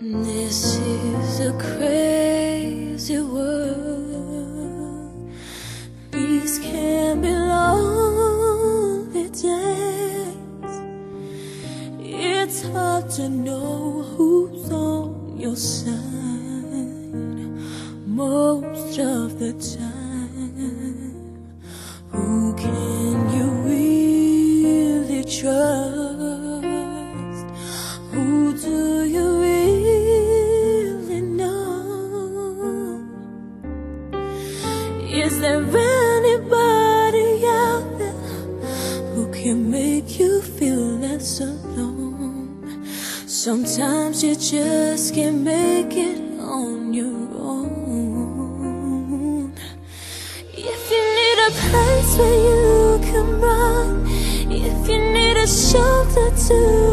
This is a crazy world. These can be lonely days. It's hard to know who's on your side most of the time. Who can you really trust? Is there anybody out there who can make you feel less alone? Sometimes you just can't make it on your own. If you need a place where you can run, if you need a shoulder to.